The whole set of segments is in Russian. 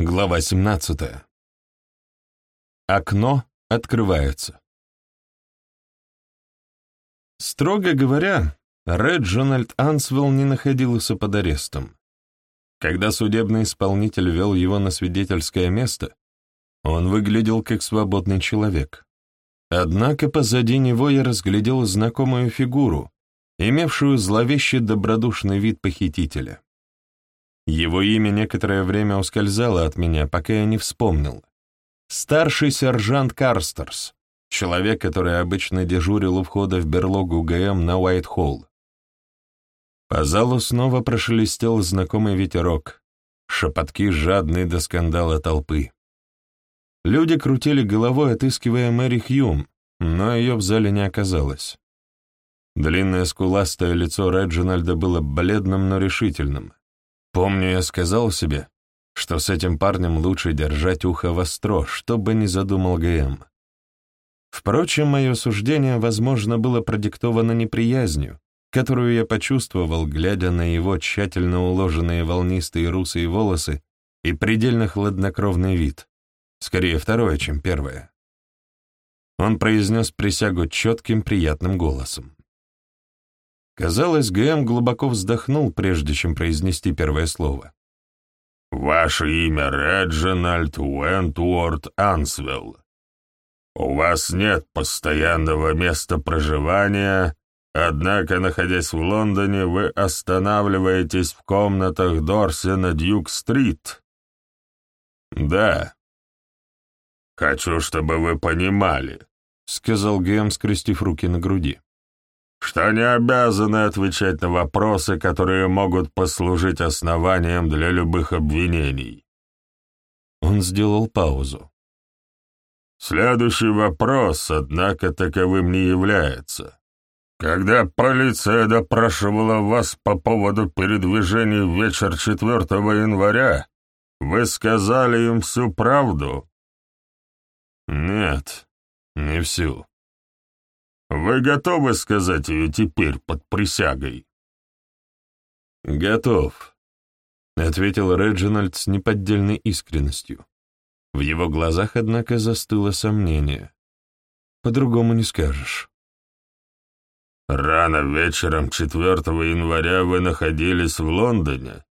Глава 17. Окно открывается. Строго говоря, Реджинальд Ансвелл не находился под арестом. Когда судебный исполнитель вел его на свидетельское место, он выглядел как свободный человек. Однако позади него я разглядел знакомую фигуру, имевшую зловещий добродушный вид похитителя. Его имя некоторое время ускользало от меня, пока я не вспомнил. Старший сержант Карстерс, человек, который обычно дежурил у входа в берлогу ГМ на Уайт-Холл. По залу снова прошелестел знакомый ветерок, шепотки жадные до скандала толпы. Люди крутили головой, отыскивая Мэри Хьюм, но ее в зале не оказалось. Длинное скуластое лицо Реджинальда было бледным, но решительным. Помню, я сказал себе, что с этим парнем лучше держать ухо востро, что бы ни задумал ГМ. Впрочем, мое суждение, возможно, было продиктовано неприязнью, которую я почувствовал, глядя на его тщательно уложенные волнистые русые волосы и предельно хладнокровный вид. Скорее второе, чем первое. Он произнес присягу четким, приятным голосом. Казалось, ГМ глубоко вздохнул, прежде чем произнести первое слово. «Ваше имя Реджинальд Уэнтуорт Ансвелл. У вас нет постоянного места проживания, однако, находясь в Лондоне, вы останавливаетесь в комнатах Дорси на Дьюк-стрит». «Да». «Хочу, чтобы вы понимали», — сказал ГМ, скрестив руки на груди что не обязаны отвечать на вопросы, которые могут послужить основанием для любых обвинений. Он сделал паузу. Следующий вопрос, однако, таковым не является. Когда полиция допрашивала вас по поводу передвижений в вечер 4 января, вы сказали им всю правду? Нет, не всю. Вы готовы сказать ее теперь под присягой?» «Готов», — ответил Реджинальд с неподдельной искренностью. В его глазах, однако, застыло сомнение. По-другому не скажешь. «Рано вечером 4 января вы находились в Лондоне?»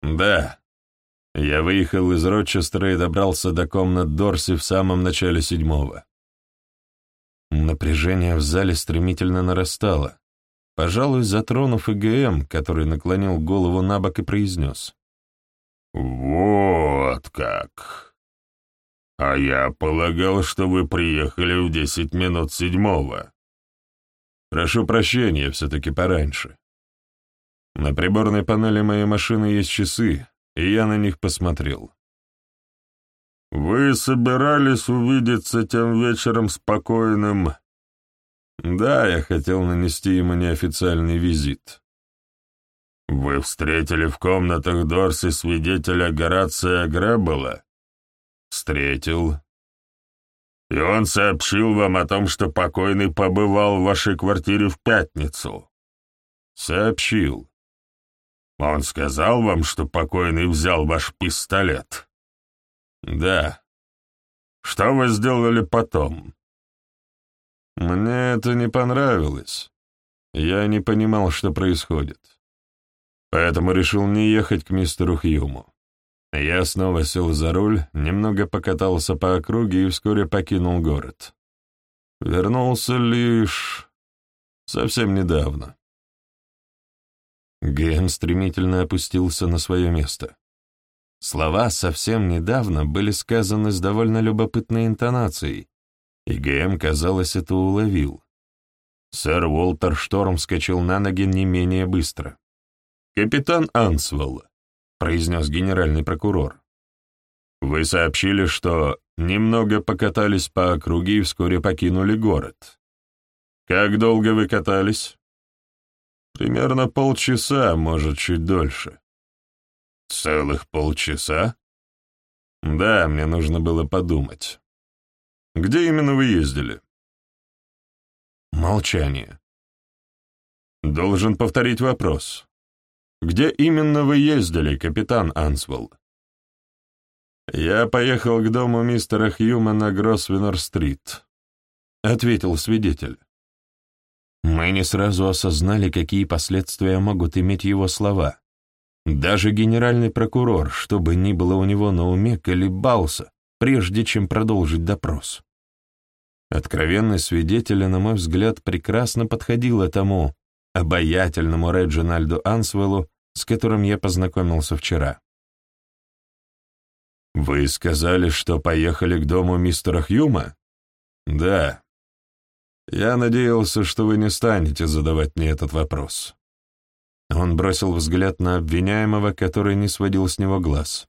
«Да. Я выехал из Рочестера и добрался до комнат Дорси в самом начале седьмого. Напряжение в зале стремительно нарастало, пожалуй, затронув ИГМ, который наклонил голову на бок и произнес. «Вот как! А я полагал, что вы приехали в десять минут седьмого». «Прошу прощения, все-таки пораньше. На приборной панели моей машины есть часы, и я на них посмотрел. «Вы собирались увидеться тем вечером спокойным?» «Да, я хотел нанести ему неофициальный визит». «Вы встретили в комнатах Дорси свидетеля Горация Греббела?» «Встретил». «И он сообщил вам о том, что покойный побывал в вашей квартире в пятницу?» «Сообщил». «Он сказал вам, что покойный взял ваш пистолет?» «Да». «Что вы сделали потом?» «Мне это не понравилось. Я не понимал, что происходит. Поэтому решил не ехать к мистеру Хьюму. Я снова сел за руль, немного покатался по округе и вскоре покинул город. Вернулся лишь... совсем недавно». Ген стремительно опустился на свое место. Слова совсем недавно были сказаны с довольно любопытной интонацией, и ГМ, казалось, это уловил. Сэр Уолтер Шторм вскочил на ноги не менее быстро. «Капитан Ансвелл», — произнес генеральный прокурор, — «вы сообщили, что немного покатались по округе и вскоре покинули город. Как долго вы катались?» «Примерно полчаса, может, чуть дольше». Целых полчаса? Да, мне нужно было подумать. Где именно вы ездили? Молчание. Должен повторить вопрос. Где именно вы ездили, капитан Ансвелл? «Я поехал к дому мистера Хьюма на Гросвеннер-стрит», — ответил свидетель. Мы не сразу осознали, какие последствия могут иметь его слова. Даже генеральный прокурор, что бы ни было у него на уме, колебался, прежде чем продолжить допрос. Откровенный свидетель, на мой взгляд, прекрасно подходил этому обаятельному Реджинальду Ансвеллу, с которым я познакомился вчера. «Вы сказали, что поехали к дому мистера Хьюма?» «Да. Я надеялся, что вы не станете задавать мне этот вопрос». Он бросил взгляд на обвиняемого, который не сводил с него глаз.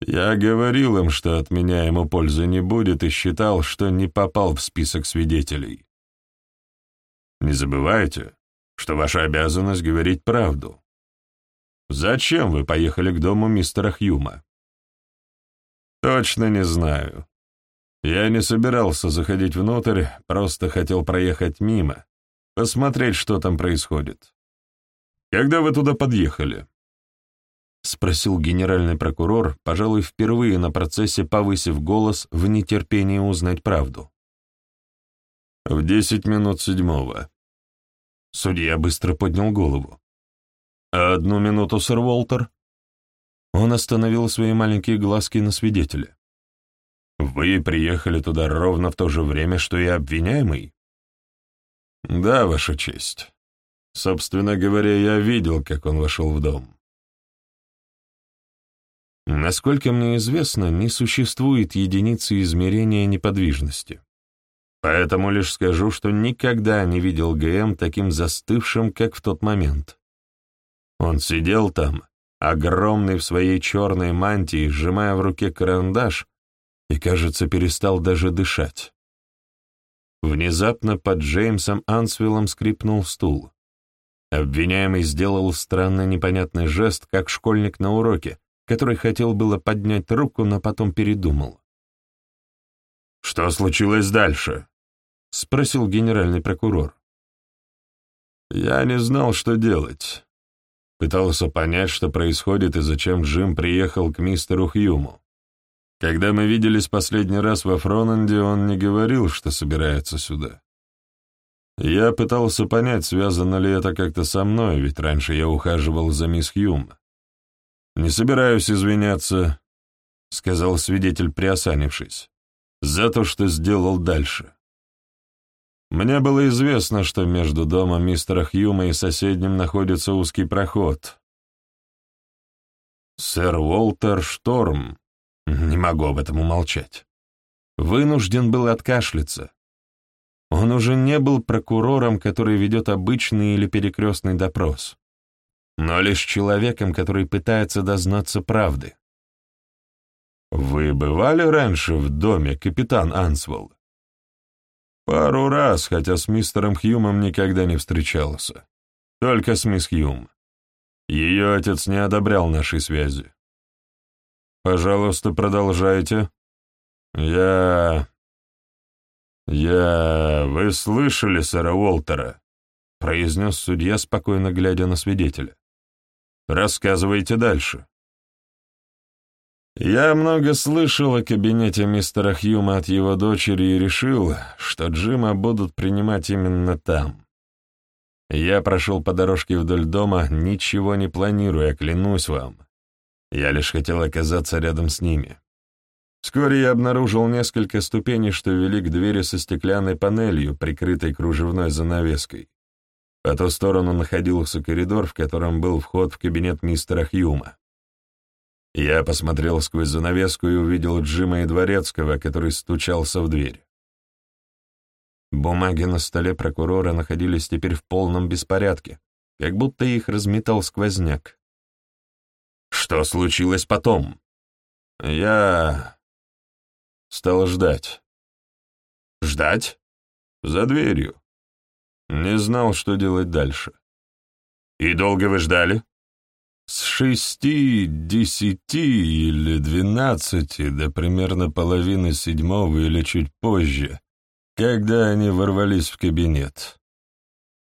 «Я говорил им, что от меня ему пользы не будет, и считал, что не попал в список свидетелей. Не забывайте, что ваша обязанность говорить правду. Зачем вы поехали к дому мистера Хьюма?» «Точно не знаю. Я не собирался заходить внутрь, просто хотел проехать мимо, посмотреть, что там происходит. Когда вы туда подъехали?» — спросил генеральный прокурор, пожалуй, впервые на процессе повысив голос в нетерпении узнать правду. «В десять минут седьмого». Судья быстро поднял голову. «А одну минуту, сэр Уолтер?» Он остановил свои маленькие глазки на свидетеле. «Вы приехали туда ровно в то же время, что и обвиняемый?» «Да, Ваша честь. Собственно говоря, я видел, как он вошел в дом». Насколько мне известно, не существует единицы измерения неподвижности. Поэтому лишь скажу, что никогда не видел ГМ таким застывшим, как в тот момент. Он сидел там, огромный в своей черной мантии, сжимая в руке карандаш, и, кажется, перестал даже дышать. Внезапно под Джеймсом Ансвиллом скрипнул стул. Обвиняемый сделал странный непонятный жест, как школьник на уроке, который хотел было поднять руку, но потом передумал. «Что случилось дальше?» — спросил генеральный прокурор. «Я не знал, что делать. Пытался понять, что происходит и зачем Джим приехал к мистеру Хьюму. Когда мы виделись последний раз во Фронанде, он не говорил, что собирается сюда. Я пытался понять, связано ли это как-то со мной, ведь раньше я ухаживал за мисс Хьюм. «Не собираюсь извиняться», — сказал свидетель, приосанившись, — «за то, что сделал дальше. Мне было известно, что между домом мистера Хьюма и соседним находится узкий проход. Сэр Уолтер Шторм, не могу об этом умолчать, вынужден был откашляться. Он уже не был прокурором, который ведет обычный или перекрестный допрос, но лишь человеком, который пытается дознаться правды. «Вы бывали раньше в доме, капитан Ансвелл?» Пару раз, хотя с мистером Хьюмом никогда не встречался. Только с мисс Хьюм. Ее отец не одобрял нашей связи. Пожалуйста, продолжайте. Я... Я... Вы слышали сэра Уолтера? произнес судья, спокойно глядя на свидетеля. Рассказывайте дальше. Я много слышал о кабинете мистера Хьюма от его дочери и решил, что Джима будут принимать именно там. Я прошел по дорожке вдоль дома, ничего не планируя, клянусь вам. Я лишь хотел оказаться рядом с ними. Вскоре я обнаружил несколько ступеней, что вели к двери со стеклянной панелью, прикрытой кружевной занавеской. По ту сторону находился коридор, в котором был вход в кабинет мистера Хьюма. Я посмотрел сквозь занавеску и увидел Джима и Дворецкого, который стучался в дверь. Бумаги на столе прокурора находились теперь в полном беспорядке, как будто их разметал сквозняк. Что случилось потом? Я стал ждать. Ждать? За дверью. Не знал, что делать дальше. И долго вы ждали? С шести, десяти или двенадцати до примерно половины седьмого или чуть позже, когда они ворвались в кабинет.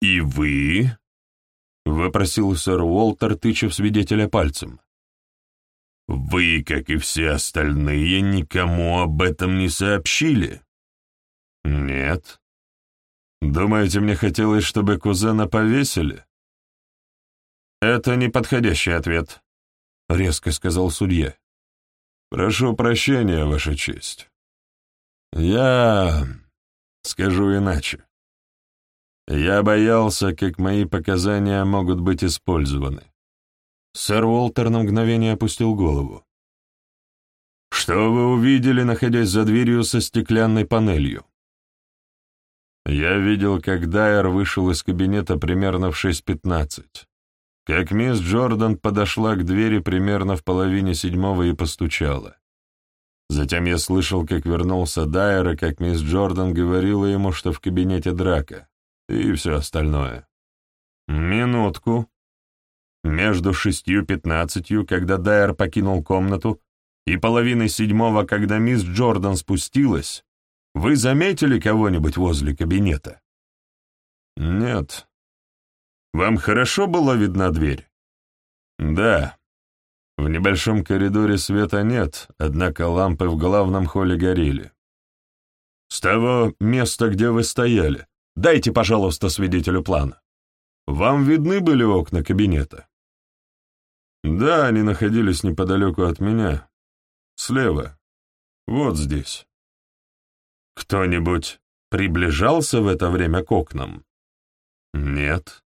«И вы?» — вопросил сэр Уолтер, тыча в свидетеля пальцем. Вы, как и все остальные, никому об этом не сообщили? Нет. Думаете, мне хотелось, чтобы кузена повесили? Это неподходящий ответ, — резко сказал судья. Прошу прощения, Ваша честь. Я скажу иначе. Я боялся, как мои показания могут быть использованы. Сэр Уолтер на мгновение опустил голову. «Что вы увидели, находясь за дверью со стеклянной панелью?» Я видел, как Дайер вышел из кабинета примерно в 6.15, как мисс Джордан подошла к двери примерно в половине седьмого и постучала. Затем я слышал, как вернулся Дайер, и как мисс Джордан говорила ему, что в кабинете драка, и все остальное. «Минутку», между шестью пятнадцатью, когда Дайер покинул комнату, и половиной седьмого, когда мисс Джордан спустилась, вы заметили кого-нибудь возле кабинета? Нет. Вам хорошо была видна дверь? Да. В небольшом коридоре света нет, однако лампы в главном холле горели. С того места, где вы стояли, дайте, пожалуйста, свидетелю план. Вам видны были окна кабинета? Да, они находились неподалеку от меня. Слева. Вот здесь. Кто-нибудь приближался в это время к окнам? Нет.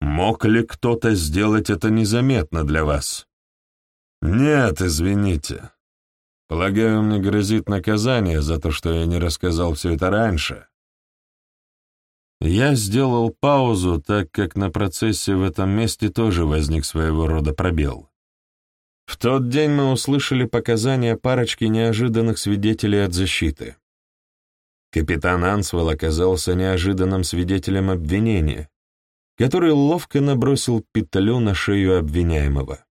Мог ли кто-то сделать это незаметно для вас? Нет, извините. Полагаю, мне грозит наказание за то, что я не рассказал все это раньше. Я сделал паузу, так как на процессе в этом месте тоже возник своего рода пробел. В тот день мы услышали показания парочки неожиданных свидетелей от защиты. Капитан Ансвелл оказался неожиданным свидетелем обвинения, который ловко набросил петлю на шею обвиняемого.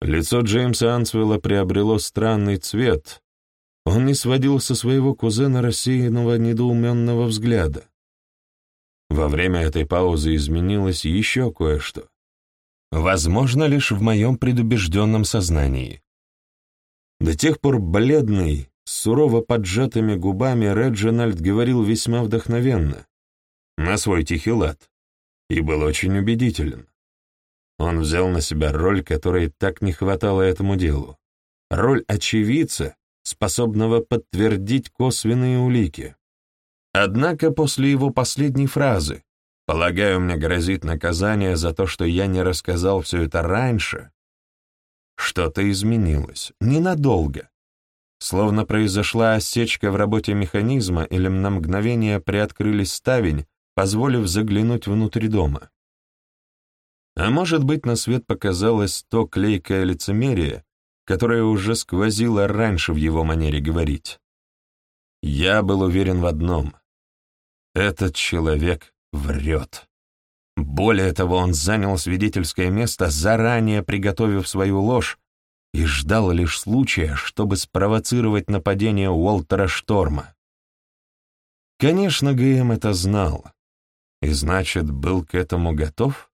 Лицо Джеймса Ансвелла приобрело странный цвет. Он не сводил со своего кузена рассеянного недоуменного взгляда. Во время этой паузы изменилось еще кое-что. Возможно, лишь в моем предубежденном сознании. До тех пор бледный, с сурово поджатыми губами Реджинальд говорил весьма вдохновенно, на свой тихий лад, и был очень убедителен. Он взял на себя роль, которой так не хватало этому делу. Роль очевидца, способного подтвердить косвенные улики. Однако после его последней фразы «Полагаю, мне грозит наказание за то, что я не рассказал все это раньше», что-то изменилось, ненадолго. Словно произошла осечка в работе механизма или на мгновение приоткрылись ставень, позволив заглянуть внутрь дома. А может быть, на свет показалось то клейкое лицемерие, которое уже сквозило раньше в его манере говорить. Я был уверен в одном. Этот человек врет. Более того, он занял свидетельское место, заранее приготовив свою ложь, и ждал лишь случая, чтобы спровоцировать нападение Уолтера Шторма. Конечно, ГМ это знал, и значит, был к этому готов?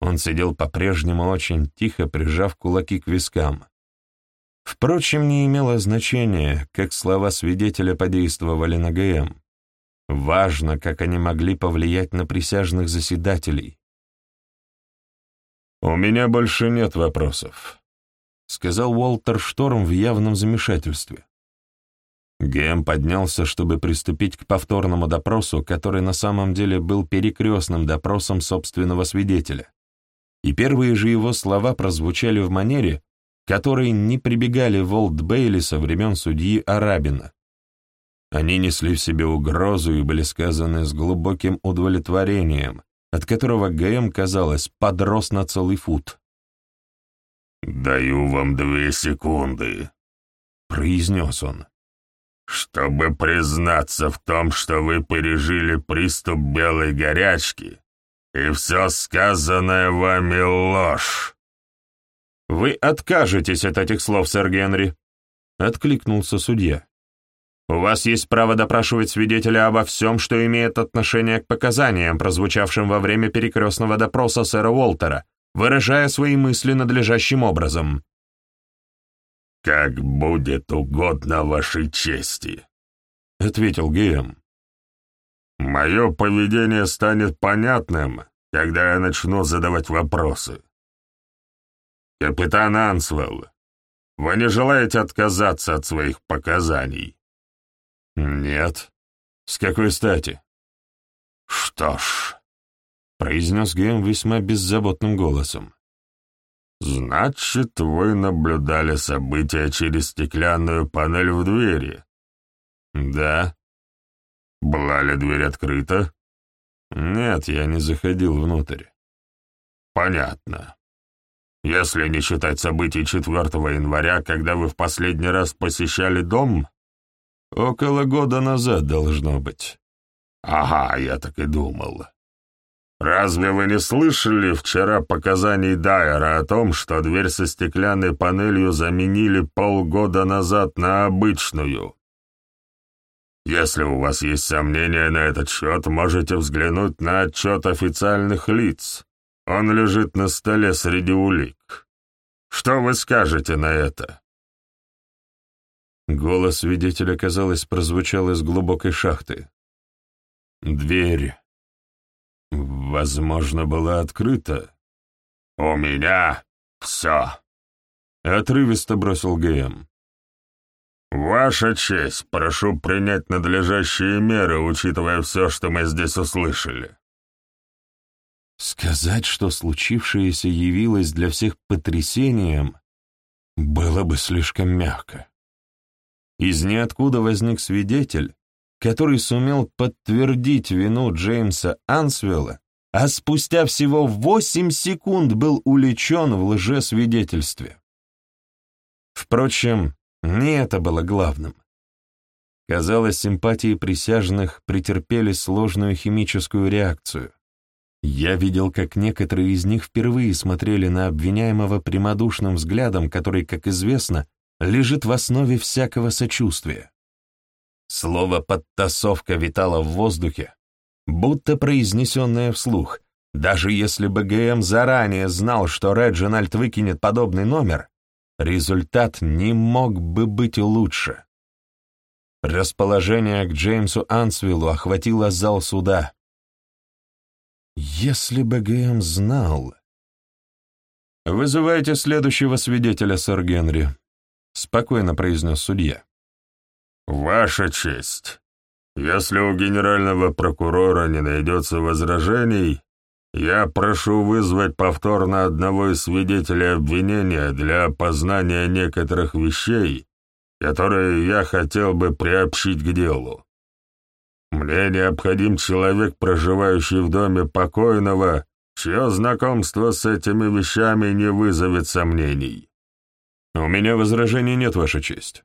Он сидел по-прежнему очень тихо, прижав кулаки к вискам. Впрочем, не имело значения, как слова свидетеля подействовали на ГМ. Важно, как они могли повлиять на присяжных заседателей. «У меня больше нет вопросов», — сказал Уолтер Шторм в явном замешательстве. Гэм поднялся, чтобы приступить к повторному допросу, который на самом деле был перекрестным допросом собственного свидетеля. И первые же его слова прозвучали в манере, которой не прибегали Волт Бейли со времен судьи Арабина. Они несли в себе угрозу и были сказаны с глубоким удовлетворением, от которого ГМ, казалось, подрос на целый фут. «Даю вам две секунды», — произнес он, «чтобы признаться в том, что вы пережили приступ белой горячки, и все сказанное вами ложь». «Вы откажетесь от этих слов, сэр Генри», — откликнулся судья. У вас есть право допрашивать свидетеля обо всем, что имеет отношение к показаниям, прозвучавшим во время перекрестного допроса сэра Уолтера, выражая свои мысли надлежащим образом. «Как будет угодно вашей чести», — ответил Гиэм. «Мое поведение станет понятным, когда я начну задавать вопросы. Капитан Ансвелл, вы не желаете отказаться от своих показаний?» «Нет. С какой стати?» «Что ж», — произнес Гэм весьма беззаботным голосом. «Значит, вы наблюдали события через стеклянную панель в двери?» «Да». «Была ли дверь открыта?» «Нет, я не заходил внутрь». «Понятно. Если не считать событий 4 января, когда вы в последний раз посещали дом...» «Около года назад должно быть». «Ага, я так и думал. Разве вы не слышали вчера показаний Дайера о том, что дверь со стеклянной панелью заменили полгода назад на обычную?» Если у вас есть сомнения на этот счет, можете взглянуть на отчет официальных лиц. Он лежит на столе среди улик. Что вы скажете на это?» Голос свидетеля, казалось, прозвучал из глубокой шахты. Дверь, возможно, была открыта. «У меня все», — отрывисто бросил ГМ. «Ваша честь, прошу принять надлежащие меры, учитывая все, что мы здесь услышали». Сказать, что случившееся явилось для всех потрясением, было бы слишком мягко. Из ниоткуда возник свидетель, который сумел подтвердить вину Джеймса Ансвелла, а спустя всего восемь секунд был уличен в лжесвидетельстве. Впрочем, не это было главным. Казалось, симпатии присяжных претерпели сложную химическую реакцию. Я видел, как некоторые из них впервые смотрели на обвиняемого прямодушным взглядом, который, как известно, лежит в основе всякого сочувствия. Слово «подтасовка» витало в воздухе, будто произнесенное вслух. Даже если бы ГМ заранее знал, что Реджинальд выкинет подобный номер, результат не мог бы быть лучше. Расположение к Джеймсу Ансвиллу охватило зал суда. Если бы ГМ знал... «Вызывайте следующего свидетеля, сэр Генри», — спокойно произнес судья. «Ваша честь, если у генерального прокурора не найдется возражений, я прошу вызвать повторно одного из свидетелей обвинения для опознания некоторых вещей, которые я хотел бы приобщить к делу. Мне необходим человек, проживающий в доме покойного, чье знакомство с этими вещами не вызовет сомнений. У меня возражений нет, Ваша честь.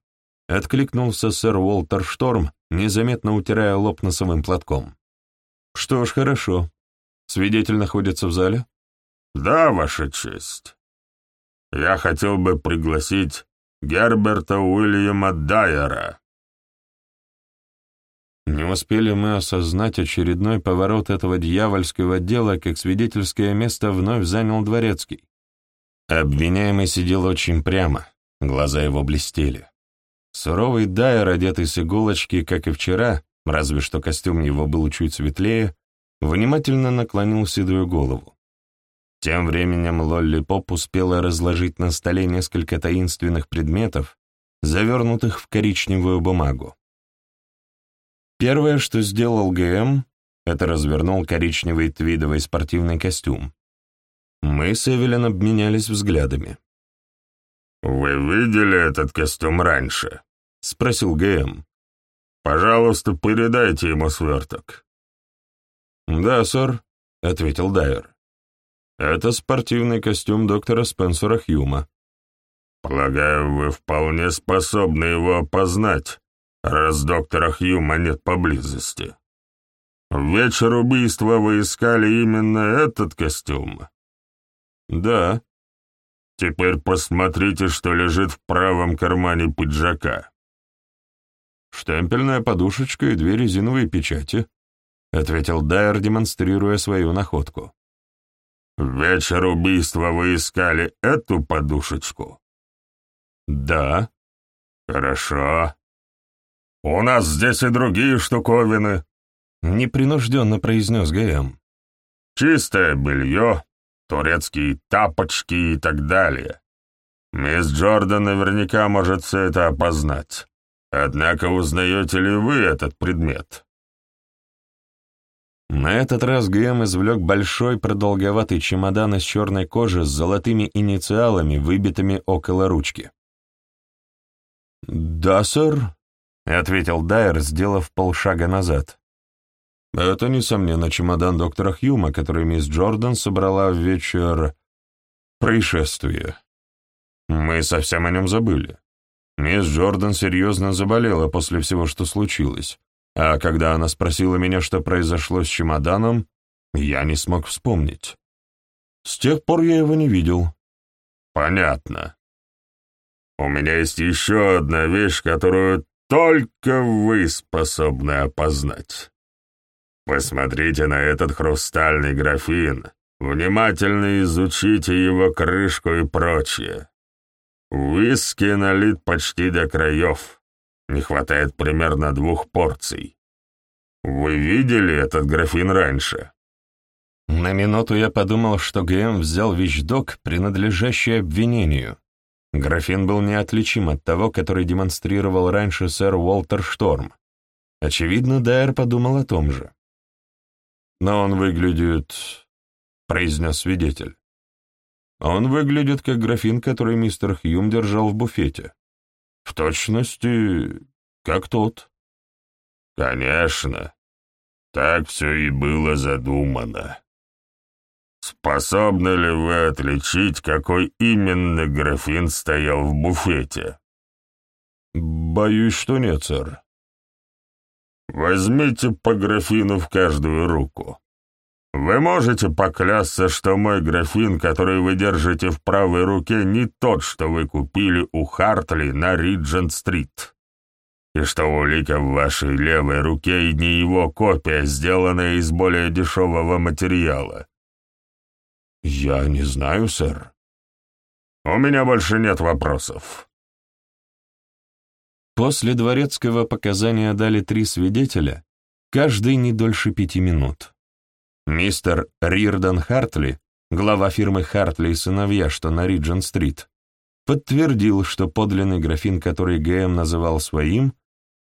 Откликнулся сэр Уолтер Шторм, незаметно утирая лоб носовым платком. Что ж, хорошо. Свидетель находится в зале? Да, Ваша честь. Я хотел бы пригласить Герберта Уильяма Дайера. Не успели мы осознать очередной поворот этого дьявольского дела, как свидетельское место вновь занял Дворецкий. Обвиняемый сидел очень прямо, глаза его блестели. Суровый Дайер, одетый с иголочки, как и вчера, разве что костюм его был чуть светлее, внимательно наклонил седую голову. Тем временем Лолли Поп успела разложить на столе несколько таинственных предметов, завернутых в коричневую бумагу. Первое, что сделал ГМ, это развернул коричневый твидовый спортивный костюм. Мы с Эвелин обменялись взглядами. «Вы видели этот костюм раньше?» — спросил ГМ. «Пожалуйста, передайте ему сверток». «Да, сэр», — ответил Дайер. «Это спортивный костюм доктора Спенсера Хьюма». «Полагаю, вы вполне способны его опознать, раз доктора Хьюма нет поблизости. В вечер убийства вы искали именно этот костюм?» «Да». «Теперь посмотрите, что лежит в правом кармане пиджака». «Штемпельная подушечка и две резиновые печати», — ответил Дайер, демонстрируя свою находку. В вечер убийства вы искали эту подушечку? Да. Хорошо. У нас здесь и другие штуковины. Непринужденно произнес ГМ. Чистое белье, турецкие тапочки и так далее. Мисс Джордан наверняка может все это опознать. Однако узнаете ли вы этот предмет? На этот раз ГМ извлек большой продолговатый чемодан из черной кожи с золотыми инициалами, выбитыми около ручки. «Да, сэр», — ответил Дайер, сделав полшага назад. «Это, несомненно, чемодан доктора Хьюма, который мисс Джордан собрала в вечер происшествия. Мы совсем о нем забыли. Мисс Джордан серьезно заболела после всего, что случилось, а когда она спросила меня, что произошло с чемоданом, я не смог вспомнить. С тех пор я его не видел. Понятно. У меня есть еще одна вещь, которую только вы способны опознать. Посмотрите на этот хрустальный графин, внимательно изучите его крышку и прочее. Виски налит почти до краев. Не хватает примерно двух порций. Вы видели этот графин раньше? На минуту я подумал, что ГМ взял вещдок, принадлежащий обвинению. Графин был неотличим от того, который демонстрировал раньше сэр Уолтер Шторм. Очевидно, Дайер подумал о том же. «Но он выглядит...» — произнес свидетель. «Он выглядит как графин, который мистер Хьюм держал в буфете. В точности, как тот. Конечно, так все и было задумано. Способны ли вы отличить, какой именно графин стоял в буфете? Боюсь, что нет, сэр. Возьмите по графину в каждую руку. Вы можете поклясться, что мой графин, который вы держите в правой руке, не тот, что вы купили у Хартли на Риджент-стрит, и что улика в вашей левой руке и не его копия, сделанная из более дешевого материала. Я не знаю, сэр. У меня больше нет вопросов. После дворецкого показания дали три свидетеля, каждый не дольше пяти минут. Мистер Рирдан Хартли, глава фирмы Хартли и сыновья, что на Риджен-стрит, подтвердил, что подлинный графин, который ГМ называл своим,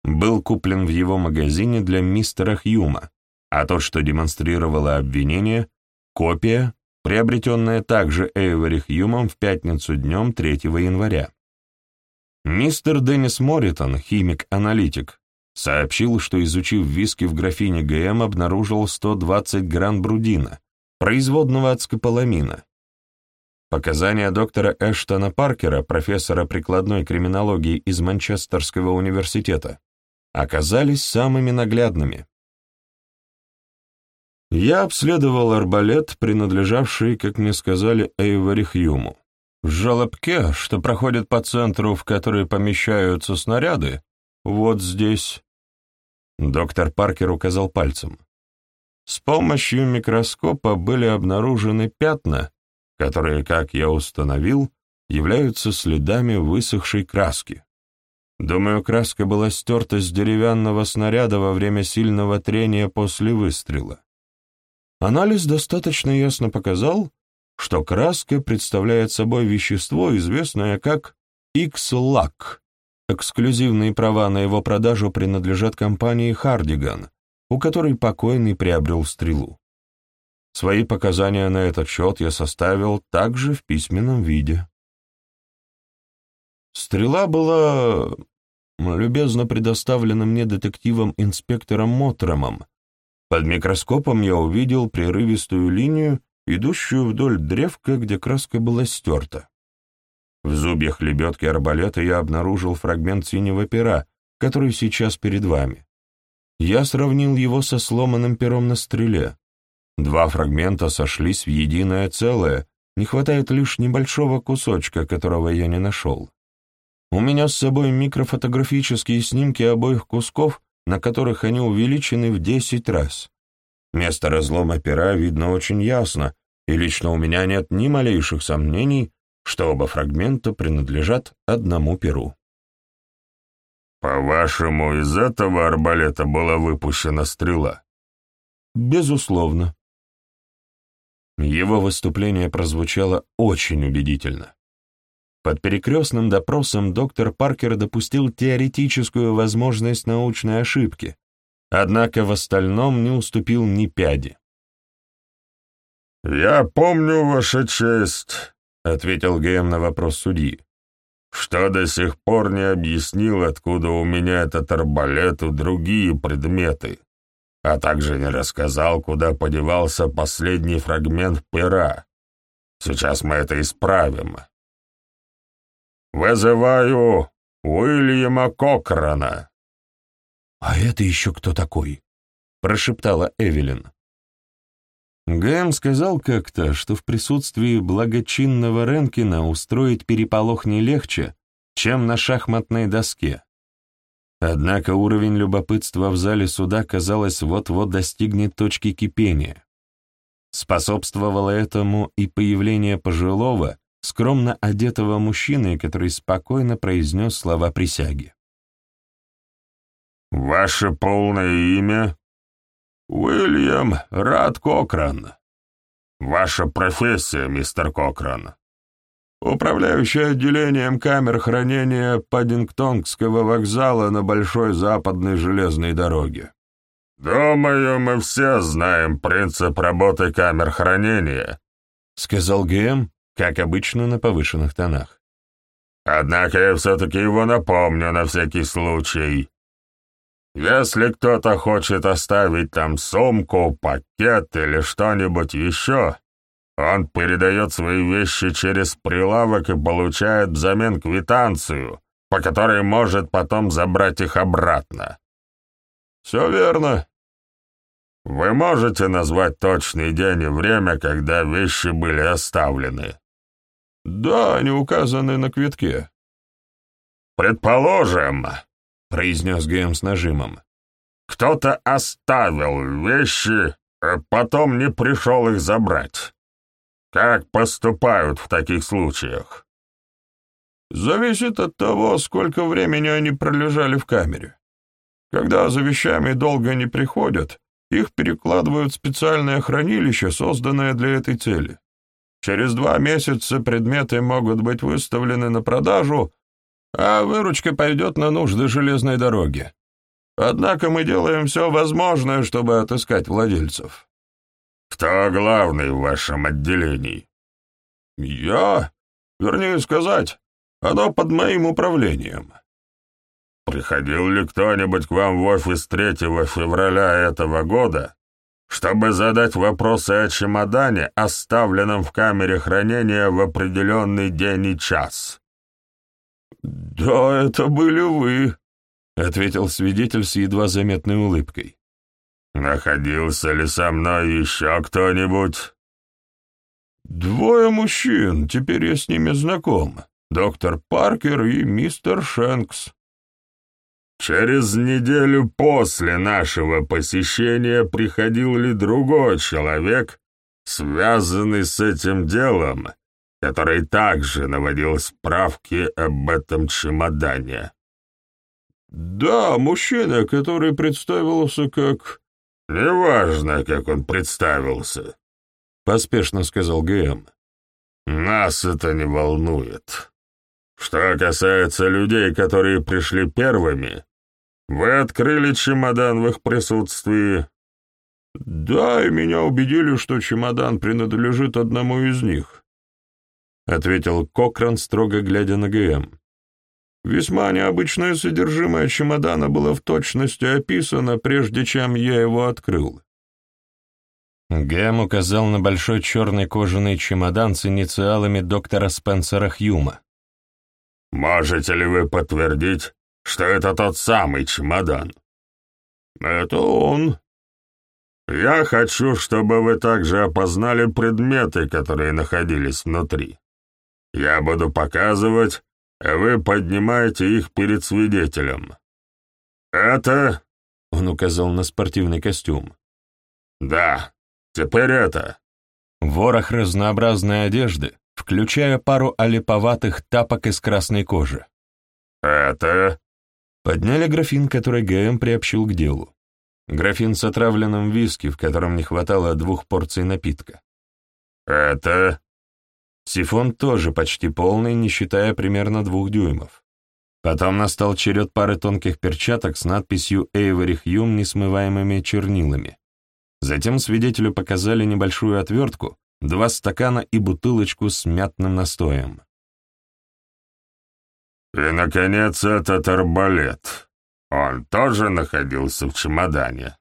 был куплен в его магазине для мистера Хьюма, а тот, что демонстрировало обвинение, копия, приобретенная также Эйвори Хьюмом в пятницу днем 3 января. Мистер Деннис Моритон, химик-аналитик, Сообщил, что, изучив виски в графине ГМ, обнаружил 120 гран брудина, производного от скополамина. Показания доктора Эштона Паркера, профессора прикладной криминологии из Манчестерского университета, оказались самыми наглядными. Я обследовал арбалет, принадлежавший, как мне сказали, Эйвори Хьюму. В желобке, что проходит по центру, в который помещаются снаряды, вот здесь. Доктор Паркер указал пальцем. С помощью микроскопа были обнаружены пятна, которые, как я установил, являются следами высохшей краски. Думаю, краска была стерта с деревянного снаряда во время сильного трения после выстрела. Анализ достаточно ясно показал, что краска представляет собой вещество, известное как X-лак, Эксклюзивные права на его продажу принадлежат компании «Хардиган», у которой покойный приобрел стрелу. Свои показания на этот счет я составил также в письменном виде. Стрела была любезно предоставлена мне детективом-инспектором Мотромом. Под микроскопом я увидел прерывистую линию, идущую вдоль древка, где краска была стерта. В зубьях лебедки арбалета я обнаружил фрагмент синего пера, который сейчас перед вами. Я сравнил его со сломанным пером на стреле. Два фрагмента сошлись в единое целое, не хватает лишь небольшого кусочка, которого я не нашел. У меня с собой микрофотографические снимки обоих кусков, на которых они увеличены в десять раз. Место разлома пера видно очень ясно, и лично у меня нет ни малейших сомнений, что оба фрагмента принадлежат одному перу. «По-вашему, из этого арбалета была выпущена стрела?» «Безусловно». Его выступление прозвучало очень убедительно. Под перекрестным допросом доктор Паркер допустил теоретическую возможность научной ошибки, однако в остальном не уступил ни пяди. «Я помню, Ваша честь», — ответил ГМ на вопрос судьи, «что до сих пор не объяснил, откуда у меня этот арбалет и другие предметы, а также не рассказал, куда подевался последний фрагмент пера. Сейчас мы это исправим». «Вызываю Уильяма Кокрана». «А это еще кто такой?» — прошептала Эвелин. Гэм сказал как-то, что в присутствии благочинного Ренкина устроить переполох не легче, чем на шахматной доске. Однако уровень любопытства в зале суда, казалось, вот-вот достигнет точки кипения. Способствовало этому и появление пожилого, скромно одетого мужчины, который спокойно произнес слова присяги. «Ваше полное имя?» «Уильям Рад Кокран». «Ваша профессия, мистер Кокран?» «Управляющий отделением камер хранения Паддингтонгского вокзала на Большой Западной железной дороге». «Думаю, мы все знаем принцип работы камер хранения», — сказал ГМ, как обычно на повышенных тонах. «Однако я все-таки его напомню на всякий случай. Если кто-то хочет оставить там сумку, пакет или что-нибудь еще, он передает свои вещи через прилавок и получает взамен квитанцию, по которой может потом забрать их обратно. Все верно. Вы можете назвать точный день и время, когда вещи были оставлены? Да, они указаны на квитке. Предположим, произнес ГМ с нажимом. «Кто-то оставил вещи, а потом не пришел их забрать. Как поступают в таких случаях?» «Зависит от того, сколько времени они пролежали в камере. Когда за вещами долго не приходят, их перекладывают в специальное хранилище, созданное для этой цели. Через два месяца предметы могут быть выставлены на продажу, а выручка пойдет на нужды железной дороги. Однако мы делаем все возможное, чтобы отыскать владельцев». «Кто главный в вашем отделении?» «Я? Вернее сказать, оно под моим управлением». «Приходил ли кто-нибудь к вам в офис 3 февраля этого года, чтобы задать вопросы о чемодане, оставленном в камере хранения в определенный день и час?» «Да, это были вы», — ответил свидетель с едва заметной улыбкой. «Находился ли со мной еще кто-нибудь?» «Двое мужчин, теперь я с ними знаком. Доктор Паркер и мистер Шенкс». «Через неделю после нашего посещения приходил ли другой человек, связанный с этим делом, который также наводил справки об этом чемодане. «Да, мужчина, который представился как...» «Неважно, как он представился», — поспешно сказал ГМ. «Нас это не волнует. Что касается людей, которые пришли первыми, вы открыли чемодан в их присутствии?» «Да, и меня убедили, что чемодан принадлежит одному из них. — ответил Кокран, строго глядя на ГМ. «Весьма необычное содержимое чемодана было в точности описано, прежде чем я его открыл». ГМ указал на большой черный кожаный чемодан с инициалами доктора Спенсера Хьюма. «Можете ли вы подтвердить, что это тот самый чемодан?» «Это он», «Я хочу, чтобы вы также опознали предметы, которые находились внутри. Я буду показывать, а вы поднимаете их перед свидетелем. Это...» — он указал на спортивный костюм. «Да, теперь это. ворох разнообразной одежды, включая пару олиповатых тапок из красной кожи. «Это...» Подняли графин, который ГМ приобщил к делу. Графин с отравленным виски, в котором не хватало двух порций напитка. «Это...» Сифон тоже почти полный, не считая примерно двух дюймов. Потом настал черед пары тонких перчаток с надписью «Эйвори Хьюм» несмываемыми чернилами. Затем свидетелю показали небольшую отвертку, два стакана и бутылочку с мятным настоем. «И, наконец, этот арбалет. Он тоже находился в чемодане?»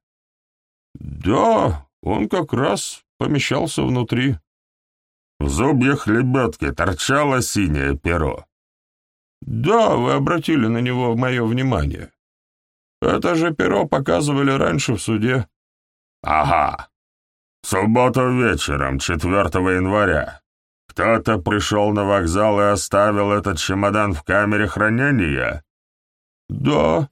«Да, он как раз помещался внутри», в зубьях лебедки торчало синее перо. «Да, вы обратили на него мое внимание. Это же перо показывали раньше в суде». «Ага. В субботу вечером, 4 января, кто-то пришел на вокзал и оставил этот чемодан в камере хранения?» «Да».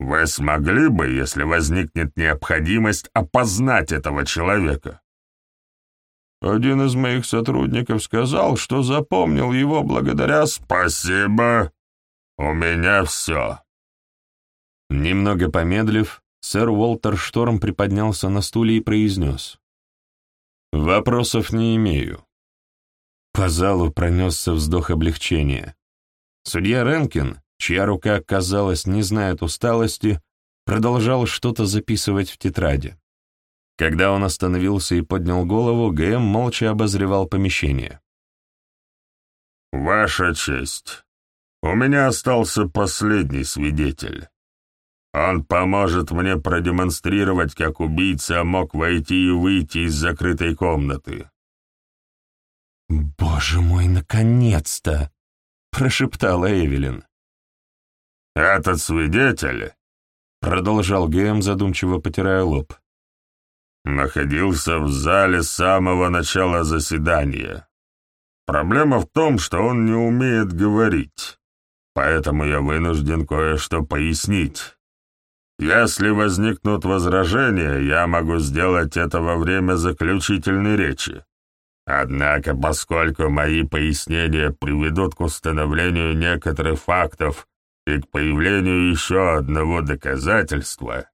«Вы смогли бы, если возникнет необходимость, опознать этого человека?» Один из моих сотрудников сказал, что запомнил его благодаря «Спасибо! У меня все!» Немного помедлив, сэр Уолтер Шторм приподнялся на стуле и произнес. «Вопросов не имею». По залу пронесся вздох облегчения. Судья Ренкин, чья рука, казалось, не знает усталости, продолжал что-то записывать в тетради. Когда он остановился и поднял голову, ГМ молча обозревал помещение. «Ваша честь, у меня остался последний свидетель. Он поможет мне продемонстрировать, как убийца мог войти и выйти из закрытой комнаты». «Боже мой, наконец-то!» — прошептала Эвелин. «Этот свидетель», — продолжал ГМ, задумчиво потирая лоб, — находился в зале с самого начала заседания. Проблема в том, что он не умеет говорить, поэтому я вынужден кое-что пояснить. Если возникнут возражения, я могу сделать это во время заключительной речи. Однако, поскольку мои пояснения приведут к установлению некоторых фактов и к появлению еще одного доказательства,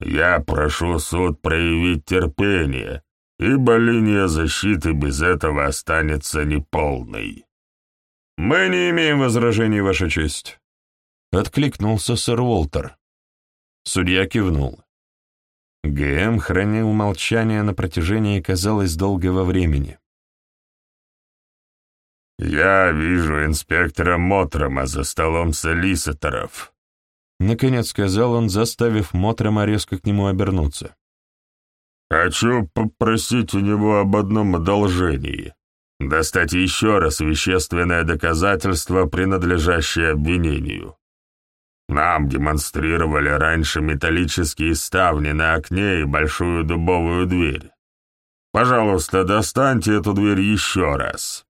я прошу суд проявить терпение, ибо линия защиты без этого останется неполной. Мы не имеем возражений, Ваша честь. Откликнулся сэр Уолтер. Судья кивнул. ГМ хранил молчание на протяжении, казалось, долгого времени. «Я вижу инспектора Мотрома за столом солиситоров», — наконец сказал он, заставив Мотрома резко к нему обернуться. «Хочу попросить у него об одном одолжении. Достать еще раз вещественное доказательство, принадлежащее обвинению. Нам демонстрировали раньше металлические ставни на окне и большую дубовую дверь. Пожалуйста, достаньте эту дверь еще раз.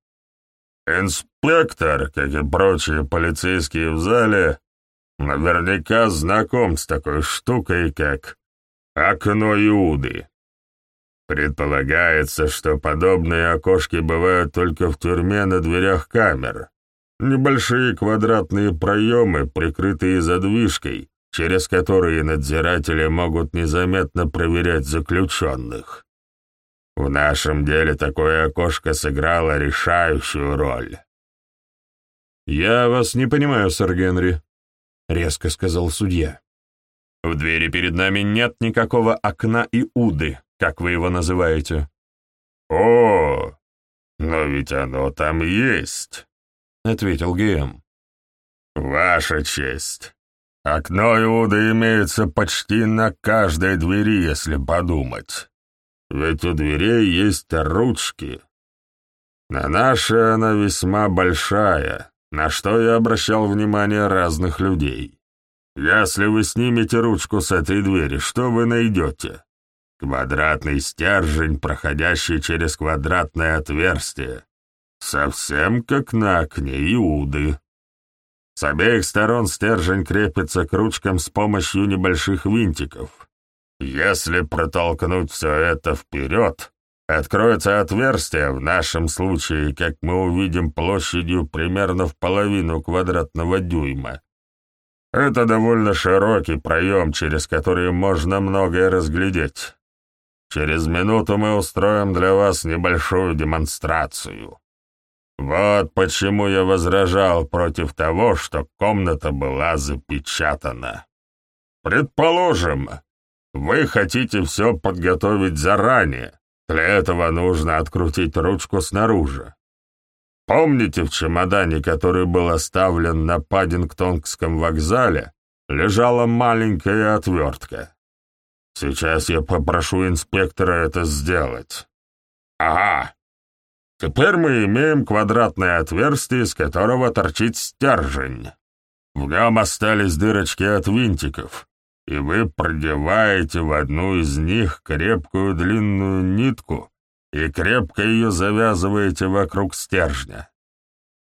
Инспектор, как и прочие полицейские в зале, наверняка знаком с такой штукой, как окно Иуды. Предполагается, что подобные окошки бывают только в тюрьме на дверях камер. Небольшие квадратные проемы, прикрытые задвижкой, через которые надзиратели могут незаметно проверять заключенных. В нашем деле такое окошко сыграло решающую роль. «Я вас не понимаю, сэр Генри», — резко сказал судья. «В двери перед нами нет никакого окна и уды, как вы его называете». «О, но ведь оно там есть», — ответил ГМ. «Ваша честь, окно Иуды имеется почти на каждой двери, если подумать. Ведь у дверей есть ручки. На нашей она весьма большая, на что я обращал внимание разных людей. Если вы снимете ручку с этой двери, что вы найдете? Квадратный стержень, проходящий через квадратное отверстие. Совсем как на окне Иуды. С обеих сторон стержень крепится к ручкам с помощью небольших винтиков. Если протолкнуть все это вперед, Откроется отверстие, в нашем случае, как мы увидим, площадью примерно в половину квадратного дюйма. Это довольно широкий проем, через который можно многое разглядеть. Через минуту мы устроим для вас небольшую демонстрацию. Вот почему я возражал против того, что комната была запечатана. Предположим, вы хотите все подготовить заранее, для этого нужно открутить ручку снаружи. Помните, в чемодане, который был оставлен на Паддингтонгском вокзале, лежала маленькая отвертка? Сейчас я попрошу инспектора это сделать. Ага. Теперь мы имеем квадратное отверстие, из которого торчит стержень. В нем остались дырочки от винтиков, и вы продеваете в одну из них крепкую длинную нитку и крепко ее завязываете вокруг стержня.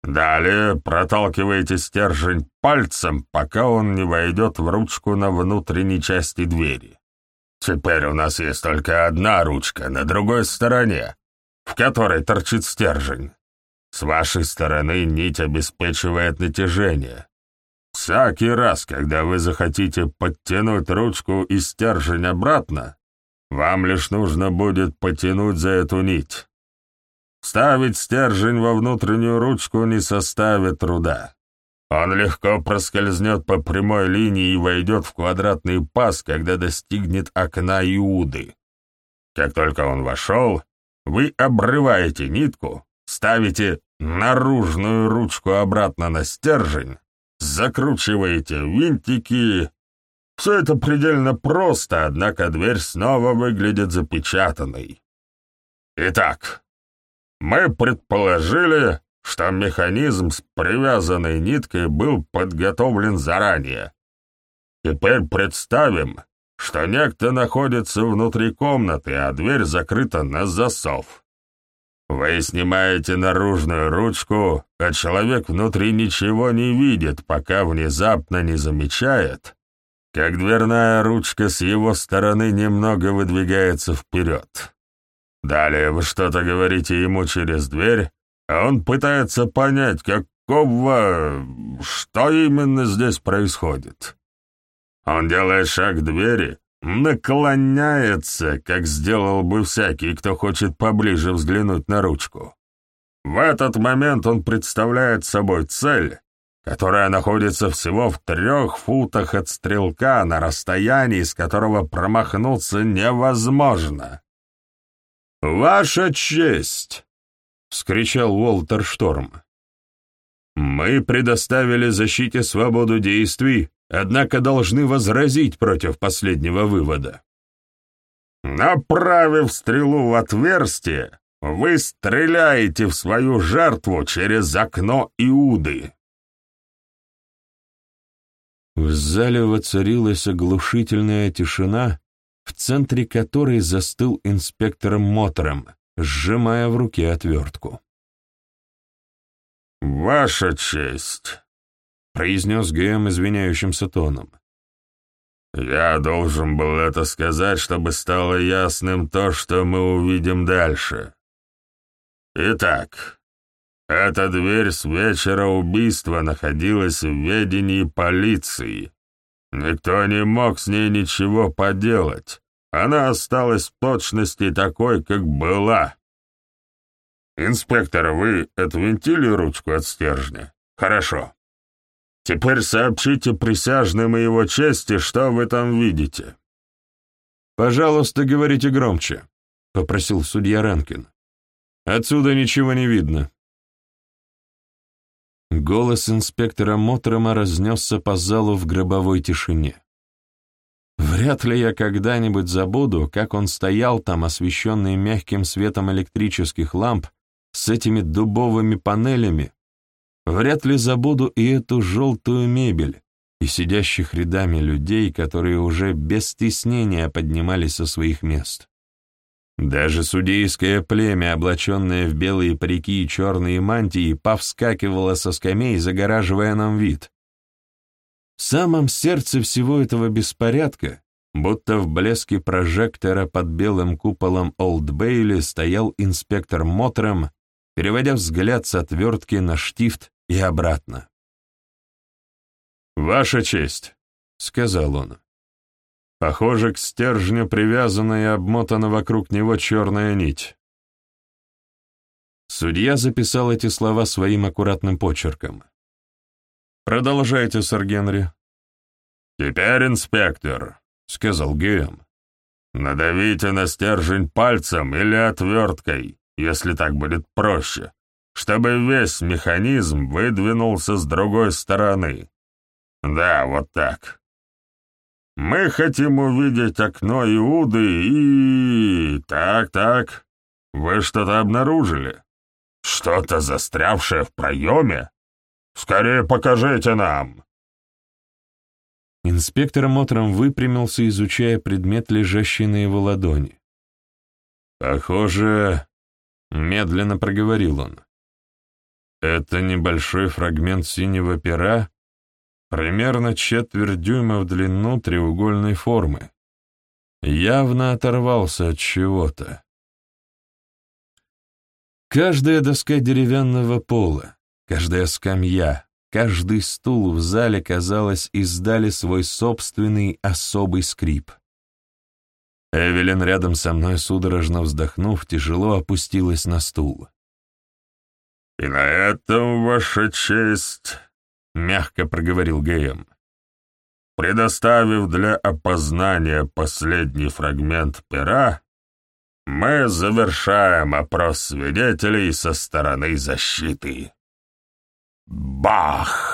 Далее проталкиваете стержень пальцем, пока он не войдет в ручку на внутренней части двери. Теперь у нас есть только одна ручка на другой стороне, в которой торчит стержень. С вашей стороны нить обеспечивает натяжение, Всякий раз, когда вы захотите подтянуть ручку и стержень обратно, вам лишь нужно будет потянуть за эту нить. Ставить стержень во внутреннюю ручку не составит труда. Он легко проскользнет по прямой линии и войдет в квадратный паз, когда достигнет окна Иуды. Как только он вошел, вы обрываете нитку, ставите наружную ручку обратно на стержень, закручиваете винтики. Все это предельно просто, однако дверь снова выглядит запечатанной. Итак, мы предположили, что механизм с привязанной ниткой был подготовлен заранее. Теперь представим, что некто находится внутри комнаты, а дверь закрыта на засов. Вы снимаете наружную ручку, а человек внутри ничего не видит, пока внезапно не замечает, как дверная ручка с его стороны немного выдвигается вперед. Далее вы что-то говорите ему через дверь, а он пытается понять, какого... что именно здесь происходит. Он делает шаг к двери, наклоняется, как сделал бы всякий, кто хочет поближе взглянуть на ручку. В этот момент он представляет собой цель, которая находится всего в трех футах от стрелка на расстоянии, с которого промахнуться невозможно. «Ваша честь!» — вскричал Уолтер Шторм. «Мы предоставили защите свободу действий, однако должны возразить против последнего вывода. Направив стрелу в отверстие, вы стреляете в свою жертву через окно Иуды. В зале воцарилась оглушительная тишина, в центре которой застыл инспектор Мотором, сжимая в руке отвертку. «Ваша честь!» Произнес ГМ извиняющимся тоном. «Я должен был это сказать, чтобы стало ясным то, что мы увидим дальше. Итак, эта дверь с вечера убийства находилась в ведении полиции. Никто не мог с ней ничего поделать. Она осталась в точности такой, как была. Инспектор, вы отвинтили ручку от стержня? Хорошо. Теперь сообщите присяжным и его чести, что вы там видите». «Пожалуйста, говорите громче», — попросил судья Ранкин. «Отсюда ничего не видно». Голос инспектора Мотрема разнесся по залу в гробовой тишине. Вряд ли я когда-нибудь забуду, как он стоял там, освещенный мягким светом электрических ламп, с этими дубовыми панелями, Вряд ли забуду и эту желтую мебель, и сидящих рядами людей, которые уже без стеснения поднимались со своих мест. Даже судейское племя, облаченное в белые парики и черные мантии, повскакивало со скамей, загораживая нам вид. В самом сердце всего этого беспорядка будто в блеске прожектора под белым куполом Олд Бейли стоял инспектор Мотрем, переводя взгляд с отвертки на штифт и обратно. «Ваша честь», — сказал он. «Похоже, к стержню привязана и обмотана вокруг него черная нить». Судья записал эти слова своим аккуратным почерком. «Продолжайте, сэр Генри». «Теперь, инспектор», — сказал Гюэм, — «надавите на стержень пальцем или отверткой, если так будет проще, чтобы весь механизм выдвинулся с другой стороны. Да, вот так. Мы хотим увидеть окно Иуды и... Так, так. Вы что-то обнаружили? Что-то застрявшее в проеме? Скорее покажите нам!» Инспектор Мотром выпрямился, изучая предмет, лежащий на его ладони. «Похоже...» — медленно проговорил он. «Это небольшой фрагмент синего пера, примерно четверть дюйма в длину треугольной формы. Явно оторвался от чего-то. Каждая доска деревянного пола, каждая скамья, каждый стул в зале, казалось, издали свой собственный особый скрип. Эвелин рядом со мной, судорожно вздохнув, тяжело опустилась на стул. «И на этом, Ваша честь, мягко проговорил ГМ. Предоставив для опознания последний фрагмент пера, мы завершаем опрос свидетелей со стороны защиты. Бах!